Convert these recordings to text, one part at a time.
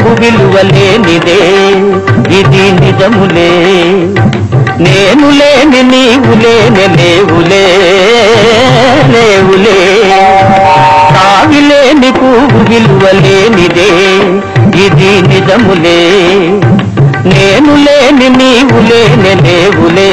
పువ్వు విలువలేనిదే. ఇది నిజములే. నేను లేని నీవు లేని లేవులే. లేవులే. తావిలేని పువ్వు విలువలేనిదే. ఇది నిజములే. నేను లేని నీవు లేని లేవులే.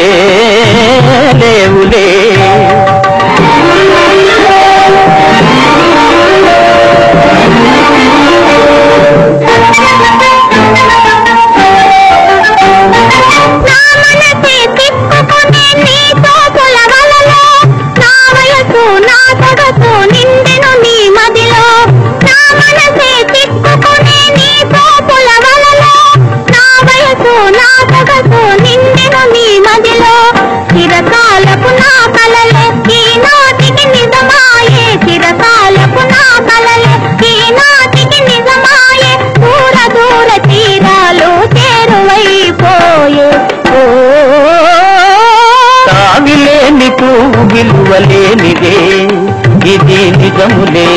విలువలేనిదే ఇది నిజములే.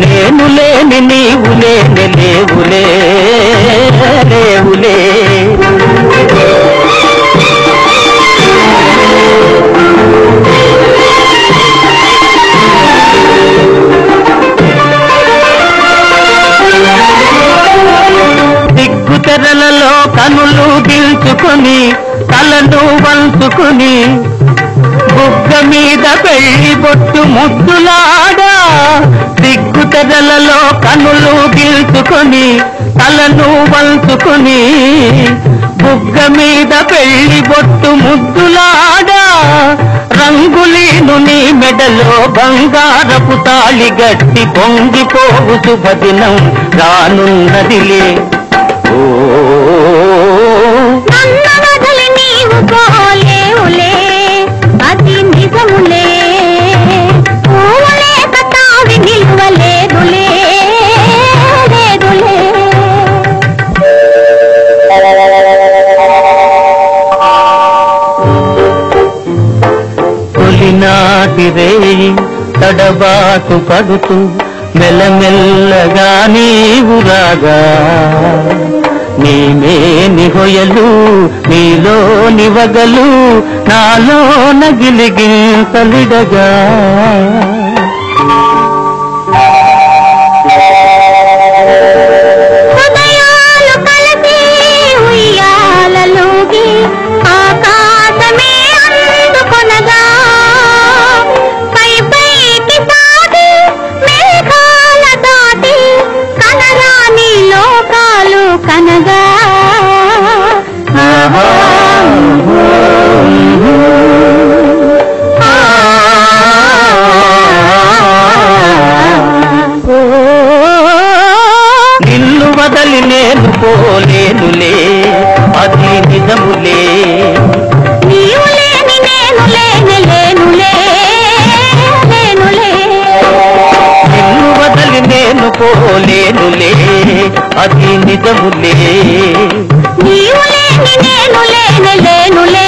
నేను లేని నీవు లేని లేవులే లేవులే. దిగ్గు తెరలలో కనులు గిల్చుకుని తలను వంచుకుని బుగ్గ మీద పెళ్ళి బొట్టు ముద్దులాడా? దిగ్గు తెరలలో కనులు గీల్చుకుని తలను వంచుకుని బుగ్గ మీద పెళ్ళి బొట్టు ముద్దులాడా? రంగులీను నీ మెడలో బంగారపు తాళి గట్టి పొంగిపోవు శుభదినం రానున్నదిలే. ఓ తొలినాటి రేయి తడబాటు పడుతూ మెల్లమెల్లగా నీవురాగా నీమే నిహొయలు నీలో నివగలు నాలో నగిలిగింతలిడగా నిజములే. నీవు లేని లేను లేని లేనులే.